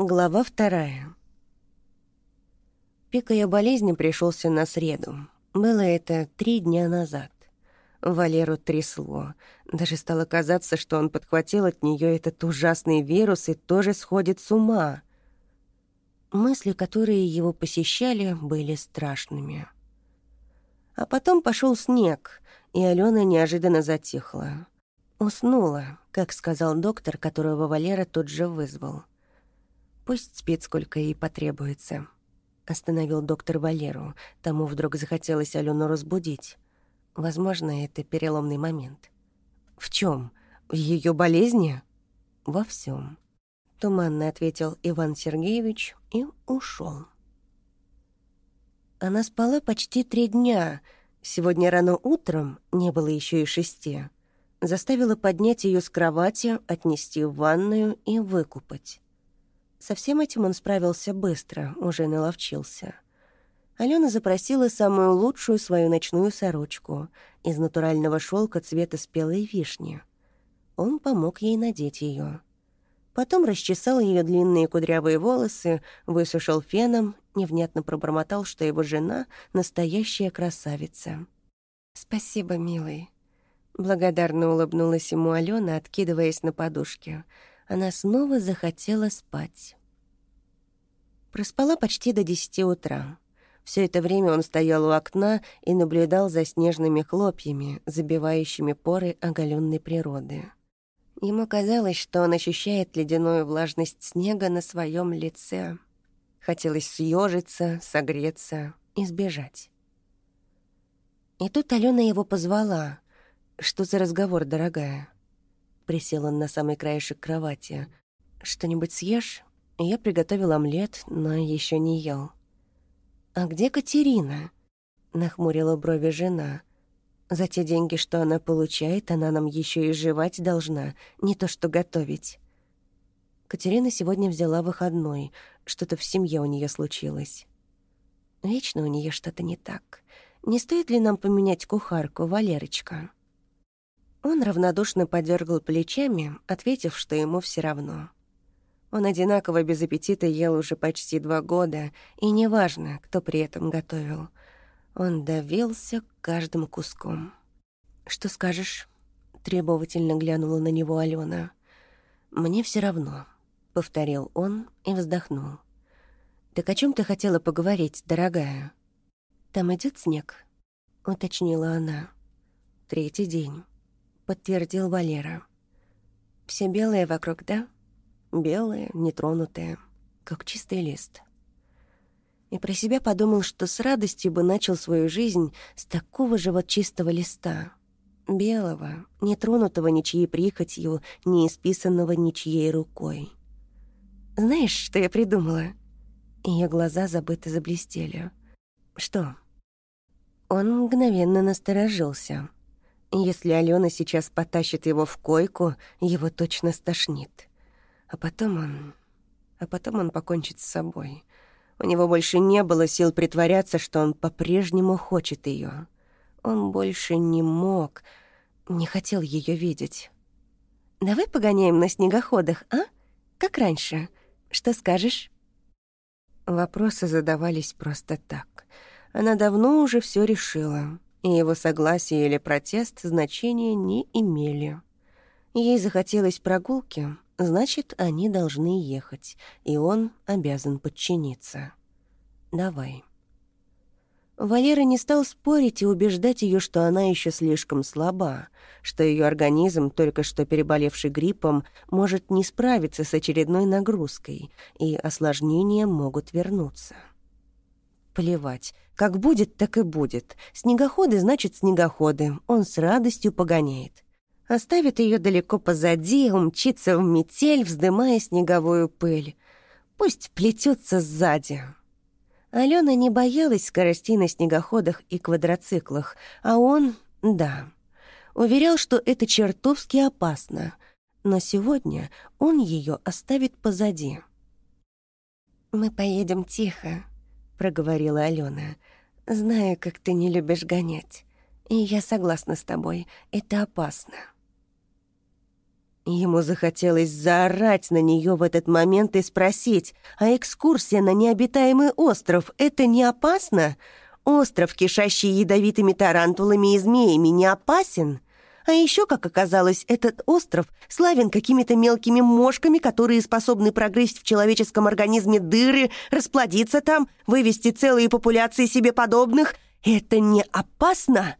Глава вторая. Пик ее болезни пришелся на среду. Было это три дня назад. Валеру трясло. Даже стало казаться, что он подхватил от нее этот ужасный вирус и тоже сходит с ума. Мысли, которые его посещали, были страшными. А потом пошел снег, и Алена неожиданно затихла. Уснула, как сказал доктор, которого Валера тут же вызвал. Пусть спит, сколько ей потребуется. Остановил доктор Валеру. Тому вдруг захотелось Алену разбудить. Возможно, это переломный момент. В чем? В ее болезни? Во всем. Туманно ответил Иван Сергеевич и ушел. Она спала почти три дня. Сегодня рано утром, не было еще и шести, заставила поднять ее с кровати, отнести в ванную и выкупать. Со всем этим он справился быстро, уже наловчился. Алена запросила самую лучшую свою ночную сорочку из натурального шелка цвета спелой вишни. Он помог ей надеть ее. Потом расчесал ее длинные кудрявые волосы, высушил феном, невнятно пробормотал, что его жена — настоящая красавица. «Спасибо, милый». Благодарно улыбнулась ему Алена, откидываясь на подушке — она снова захотела спать. Проспала почти до десяти утра. Все это время он стоял у окна и наблюдал за снежными хлопьями, забивающими поры оголенной природы. Ему казалось, что он ощущает ледяную влажность снега на своем лице. Хотелось съежиться, согреться и сбежать. И тут Алена его позвала. «Что за разговор, дорогая?» Присел он на самый краешек кровати. «Что-нибудь съешь?» Я приготовил омлет, но еще не ел. «А где Катерина?» — нахмурила брови жена. «За те деньги, что она получает, она нам еще и жевать должна, не то что готовить». Катерина сегодня взяла выходной, что-то в семье у нее случилось. Вечно у нее что-то не так. Не стоит ли нам поменять кухарку, Валерочка?» Он равнодушно подергал плечами, ответив, что ему все равно. Он одинаково без аппетита ел уже почти два года, и неважно, кто при этом готовил. Он давился каждым куском. «Что скажешь?» — требовательно глянула на него Алена. «Мне все равно», — повторил он и вздохнул. «Так о чем ты хотела поговорить, дорогая?» «Там идет снег?» — уточнила она. «Третий день» подтвердил Валера. «Все белые вокруг, да? Белые, нетронутые, как чистый лист». И про себя подумал, что с радостью бы начал свою жизнь с такого же вот чистого листа. Белого, нетронутого ничьей прихотью, не исписанного ничьей рукой. «Знаешь, что я придумала?» Ее глаза забыто заблестели. «Что?» Он мгновенно насторожился. Если Алена сейчас потащит его в койку, его точно стошнит. А потом он... А потом он покончит с собой. У него больше не было сил притворяться, что он по-прежнему хочет ее. Он больше не мог, не хотел ее видеть. «Давай погоняем на снегоходах, а? Как раньше. Что скажешь?» Вопросы задавались просто так. Она давно уже все решила и его согласие или протест значения не имели. Ей захотелось прогулки, значит, они должны ехать, и он обязан подчиниться. «Давай». Валера не стал спорить и убеждать ее, что она еще слишком слаба, что ее организм, только что переболевший гриппом, может не справиться с очередной нагрузкой, и осложнения могут вернуться. Плевать. Как будет, так и будет. Снегоходы значит снегоходы. Он с радостью погоняет. Оставит ее далеко позади, умчится в метель, вздымая снеговую пыль. Пусть плетется сзади. Алена не боялась скоростей на снегоходах и квадроциклах, а он — да. Уверял, что это чертовски опасно. Но сегодня он ее оставит позади. «Мы поедем тихо», проговорила Алена. «Знаю, как ты не любишь гонять. И я согласна с тобой, это опасно». Ему захотелось заорать на нее в этот момент и спросить, а экскурсия на необитаемый остров — это не опасно? Остров, кишащий ядовитыми тарантулами и змеями, не опасен? А еще, как оказалось, этот остров славен какими-то мелкими мошками, которые способны прогрызть в человеческом организме дыры, расплодиться там, вывести целые популяции себе подобных. Это не опасно?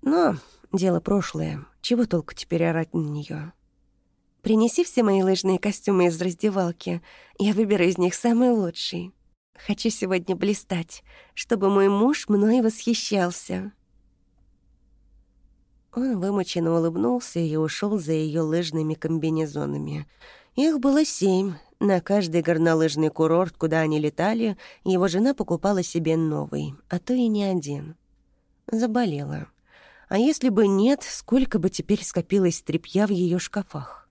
Но дело прошлое. Чего толку теперь орать на нее? Принеси все мои лыжные костюмы из раздевалки. Я выберу из них самый лучший. Хочу сегодня блистать, чтобы мой муж мной восхищался». Он вымученно улыбнулся и ушел за ее лыжными комбинезонами. Их было семь. На каждый горнолыжный курорт, куда они летали, его жена покупала себе новый, а то и не один. Заболела. А если бы нет, сколько бы теперь скопилось тряпья в ее шкафах?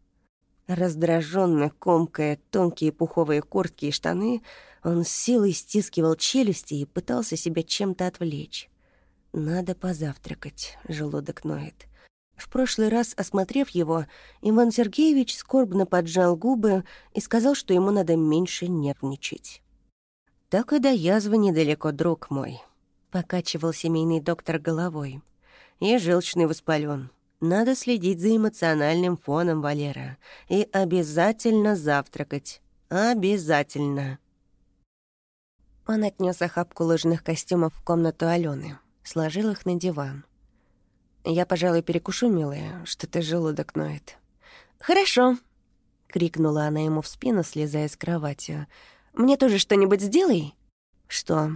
Раздраженно комкая тонкие пуховые куртки и штаны, он с силой стискивал челюсти и пытался себя чем-то отвлечь. «Надо позавтракать», — желудок ноет. В прошлый раз, осмотрев его, Иван Сергеевич скорбно поджал губы и сказал, что ему надо меньше нервничать. «Так и до язвы недалеко, друг мой», — покачивал семейный доктор головой и желчный воспален. Надо следить за эмоциональным фоном Валера. И обязательно завтракать. Обязательно. Он отнес охапку лыжных костюмов в комнату Алены. Сложил их на диван. «Я, пожалуй, перекушу, милая, что-то желудок ноет». «Хорошо», — крикнула она ему в спину, слезая с кровати. «Мне тоже что-нибудь сделай?» «Что?»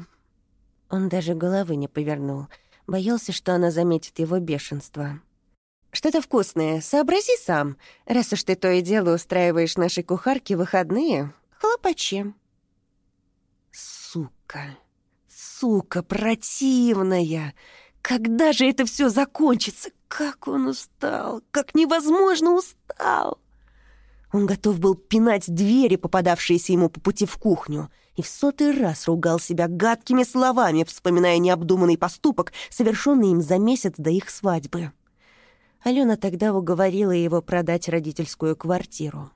Он даже головы не повернул — Боялся, что она заметит его бешенство. «Что-то вкусное, сообрази сам, раз уж ты то и дело устраиваешь нашей кухарке выходные. Хлопачи». «Сука! Сука противная! Когда же это все закончится? Как он устал! Как невозможно устал!» Он готов был пинать двери, попадавшиеся ему по пути в кухню, и в сотый раз ругал себя гадкими словами, вспоминая необдуманный поступок, совершенный им за месяц до их свадьбы. Алена тогда уговорила его продать родительскую квартиру.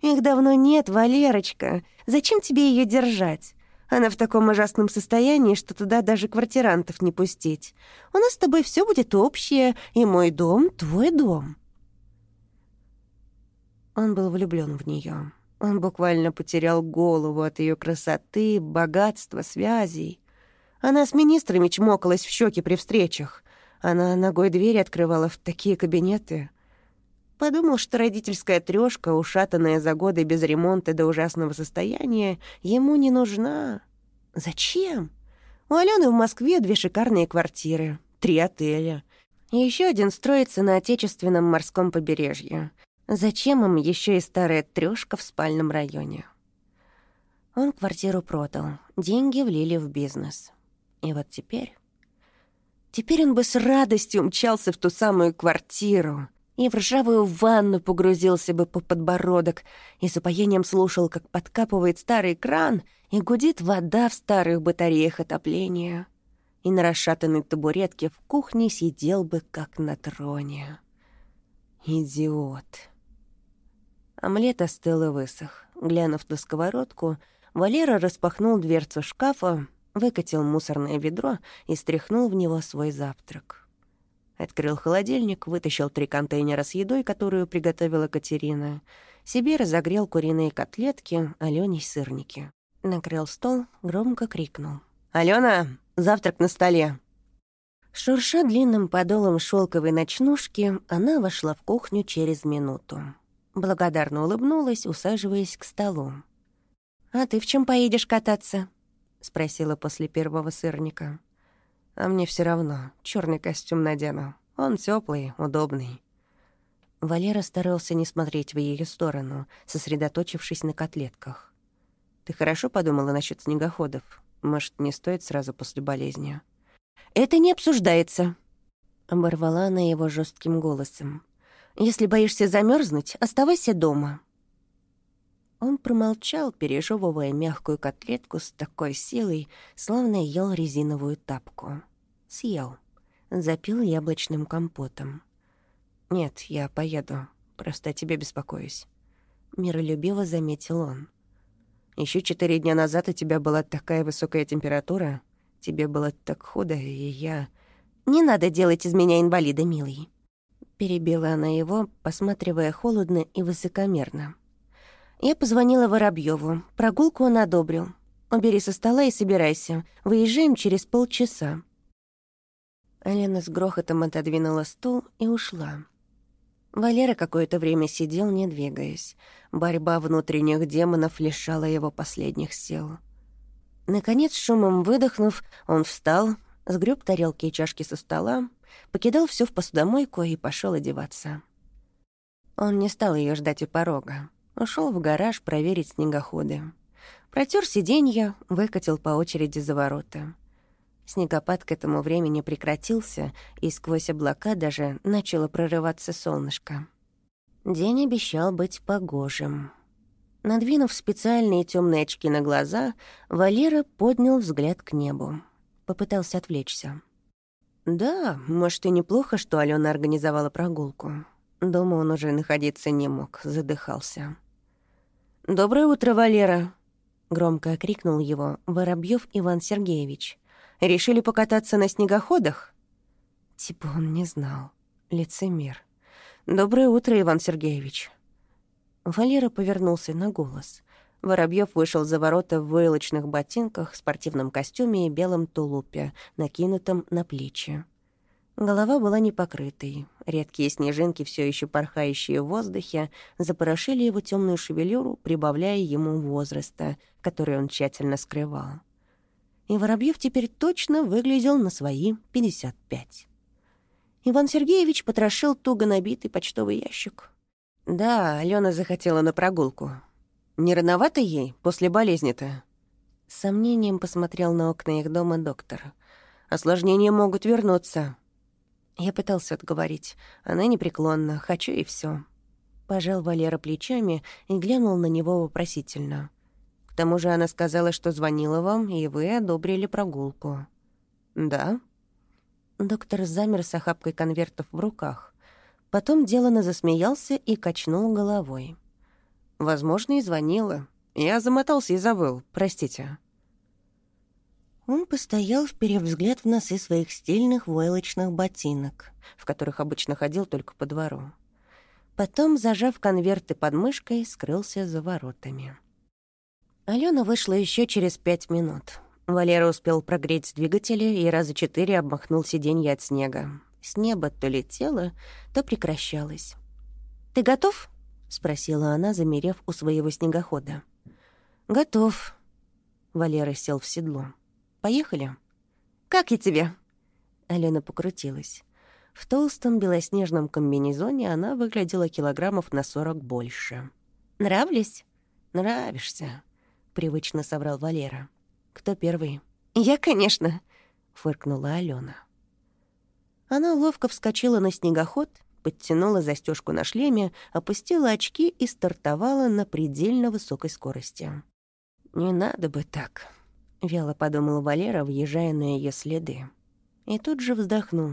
«Их давно нет, Валерочка. Зачем тебе ее держать? Она в таком ужасном состоянии, что туда даже квартирантов не пустить. У нас с тобой все будет общее, и мой дом — твой дом». Он был влюблен в нее. Он буквально потерял голову от ее красоты, богатства, связей. Она с министрами чмокалась в щеки при встречах. Она ногой двери открывала в такие кабинеты. Подумал, что родительская трёшка, ушатанная за годы без ремонта до ужасного состояния, ему не нужна. Зачем? У Алены в Москве две шикарные квартиры, три отеля. Еще один строится на отечественном морском побережье. Зачем им еще и старая трёшка в спальном районе? Он квартиру продал, деньги влили в бизнес. И вот теперь... Теперь он бы с радостью умчался в ту самую квартиру и в ржавую ванну погрузился бы по подбородок и с упоением слушал, как подкапывает старый кран и гудит вода в старых батареях отопления. И на расшатанной табуретке в кухне сидел бы, как на троне. Идиот. Омлет остыл и высох. Глянув на сковородку, Валера распахнул дверцу шкафа, выкатил мусорное ведро и стряхнул в него свой завтрак. Открыл холодильник, вытащил три контейнера с едой, которую приготовила Катерина. Себе разогрел куриные котлетки, Алёне сырники. Накрыл стол, громко крикнул. «Алена, завтрак на столе!» Шурша длинным подолом шелковой ночнушки, она вошла в кухню через минуту. Благодарно улыбнулась, усаживаясь к столу. «А ты в чем поедешь кататься?» — спросила после первого сырника. «А мне все равно. черный костюм надену. Он теплый, удобный». Валера старался не смотреть в ее сторону, сосредоточившись на котлетках. «Ты хорошо подумала насчет снегоходов? Может, не стоит сразу после болезни?» «Это не обсуждается», — оборвала она его жестким голосом. Если боишься замерзнуть, оставайся дома». Он промолчал, пережевывая мягкую котлетку с такой силой, словно ел резиновую тапку. Съел. Запил яблочным компотом. «Нет, я поеду. Просто о тебе беспокоюсь». Миролюбиво заметил он. Еще четыре дня назад у тебя была такая высокая температура, тебе было так худо, и я...» «Не надо делать из меня инвалида, милый». Перебила она его, посматривая холодно и высокомерно. Я позвонила Воробьеву. Прогулку он одобрил. Убери со стола и собирайся. Выезжаем через полчаса. Алена с грохотом отодвинула стул и ушла. Валера какое-то время сидел, не двигаясь. Борьба внутренних демонов лишала его последних сил. Наконец, шумом выдохнув, он встал, сгреб тарелки и чашки со стола, покидал все в посудомойку и пошел одеваться. Он не стал ее ждать у порога. Ушел в гараж проверить снегоходы. Протер сиденья, выкатил по очереди за ворота. Снегопад к этому времени прекратился, и сквозь облака даже начало прорываться солнышко. День обещал быть погожим. Надвинув специальные темные очки на глаза, Валера поднял взгляд к небу. Попытался отвлечься. Да, может, и неплохо, что Алена организовала прогулку. Дома он уже находиться не мог, задыхался. «Доброе утро, Валера!» — громко окрикнул его Воробьев Иван Сергеевич. Решили покататься на снегоходах?» Типа он не знал. Лицемер. «Доброе утро, Иван Сергеевич». Валера повернулся на голос. Воробьев вышел за ворота в войлочных ботинках, спортивном костюме и белом тулупе, накинутом на плечи. Голова была непокрытой. Редкие снежинки, все еще порхающие в воздухе, запорошили его темную шевелюру, прибавляя ему возраста, который он тщательно скрывал и Воробьев теперь точно выглядел на свои 55. Иван Сергеевич потрошил туго набитый почтовый ящик. «Да, Алена захотела на прогулку. Не рановато ей после болезни-то?» С сомнением посмотрел на окна их дома доктор. «Осложнения могут вернуться». Я пытался отговорить. Она непреклонна. Хочу и все. Пожал Валера плечами и глянул на него вопросительно. К тому же она сказала, что звонила вам, и вы одобрили прогулку». «Да?» Доктор замер с охапкой конвертов в руках. Потом делано засмеялся и качнул головой. «Возможно, и звонила. Я замотался и завыл. Простите». Он постоял, вперев взгляд в носы своих стильных войлочных ботинок, в которых обычно ходил только по двору. Потом, зажав конверты под мышкой, скрылся за воротами. Алена вышла еще через пять минут. Валера успел прогреть двигатели и раза четыре обмахнул сиденье от снега. С неба то летело, то прекращалось. «Ты готов?» — спросила она, замерев у своего снегохода. «Готов». Валера сел в седло. «Поехали?» «Как и тебе?» Алена покрутилась. В толстом белоснежном комбинезоне она выглядела килограммов на сорок больше. «Нравлюсь?» «Нравишься», привычно соврал Валера. «Кто первый?» «Я, конечно», — фыркнула Алена. Она ловко вскочила на снегоход, подтянула застежку на шлеме, опустила очки и стартовала на предельно высокой скорости. «Не надо бы так», — вяло подумал Валера, въезжая на ее следы. И тут же вздохнул.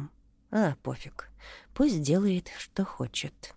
«А, пофиг, пусть делает, что хочет».